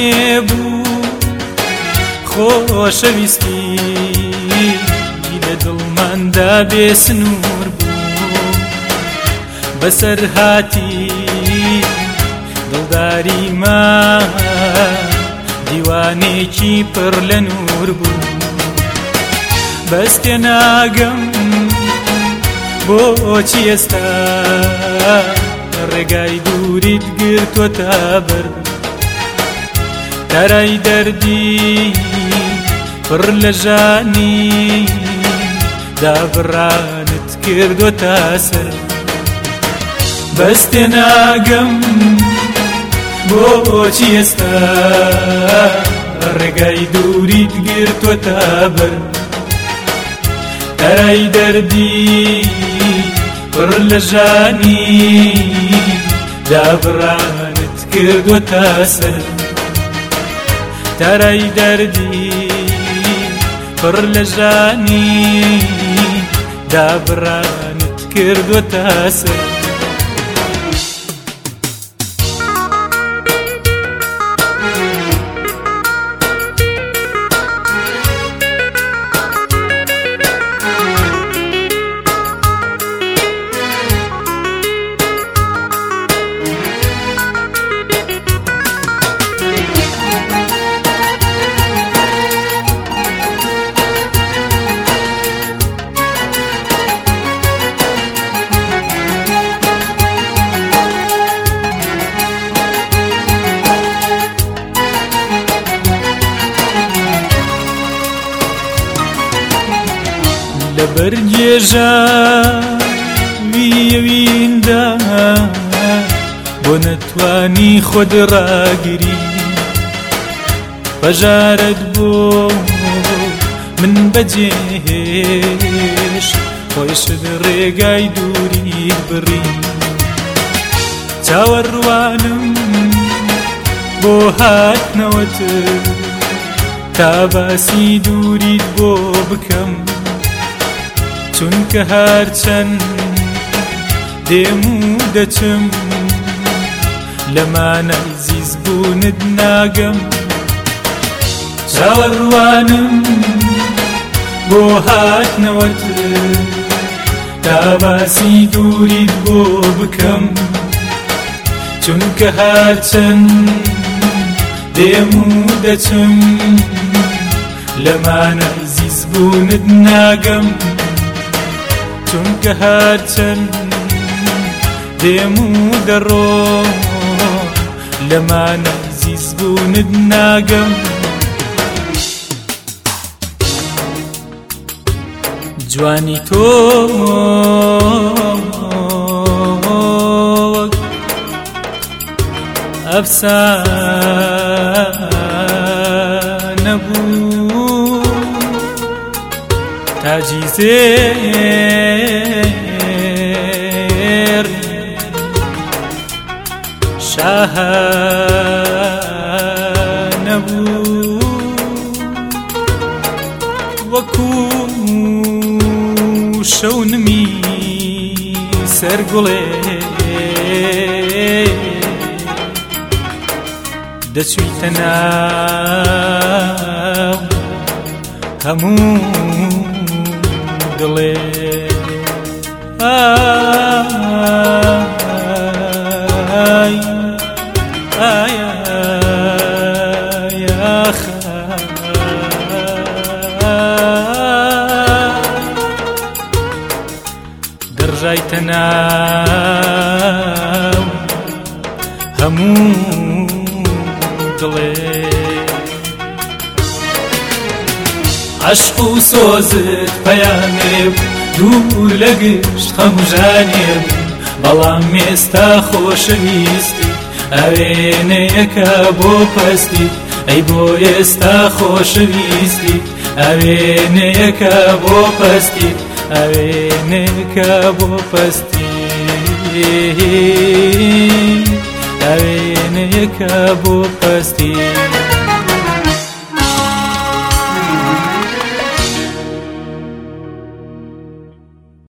نێبوو خۆشەویستی لە دڵماندا بێسنور بوو بەسەر هاتی دڵداری ما دیوانێکی پڕ لە نور بوو بەستێ ناگەم بۆچی ئێستا ڕێگای دووریت گرتوە تا بەربوو دارای دەردی پڕ لە ژانی دابڕانت کردو تاسەر بەستێ ناگەم بۆ بۆچی ئێستا ڕێگای دووریت گرتووە تا بەر دارای دەردی پڕ لە ژانی دابڕانت کردو تاسەر تري دردي فرلجاني لجاني دابرانت وتاسر Berdieża Wiewinda Bo netwani chod ragiri Pażaret bo من بەجێهێش خۆشت ڕێگای دووری بڕی چاوەڕوانم بۆ هاتنەوەت تا باسی دووریت بۆ بکەم چونکە هەرچەند دێم و دەچم لەمانە زیز بوونت ناگەم چاوەڕوانم بۆ هاتنەوەت تا باسی دووریت بۆ بکەم چونکە هاچەند دێم و دەچم لەمانە زیز بوونت ناگەم چونکە هەرچەند دێم و دەڕۆ لەمانە زیزبوونت ناگەم جوانی تۆ ئەفسانە بوو حاجی زێر شاه نەبوو وەکو شەو نمی سەر گوڵێ دەچویتە ناو هەموو دڵێ دەڕژای تەناو هەموو دڵێ عشق و سۆزت پەیانێ دوو لەگشت خەمژانێ بەڵام مێستا خۆشەویستی ئەوێنەیەکە بۆ پەستی ئەی بۆ ئێستا خۆشەویستی ئەوێنەیەکە بۆ پەستی ئەوێنەکە بۆ پەستی ئەوێنەیەکە بۆ پەستی.